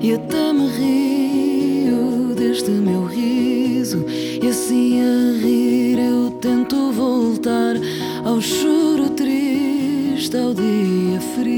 e até me rio deste meu riso. E assim a rir eu tento voltar ao choro triste, ao dia frio.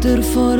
ter fora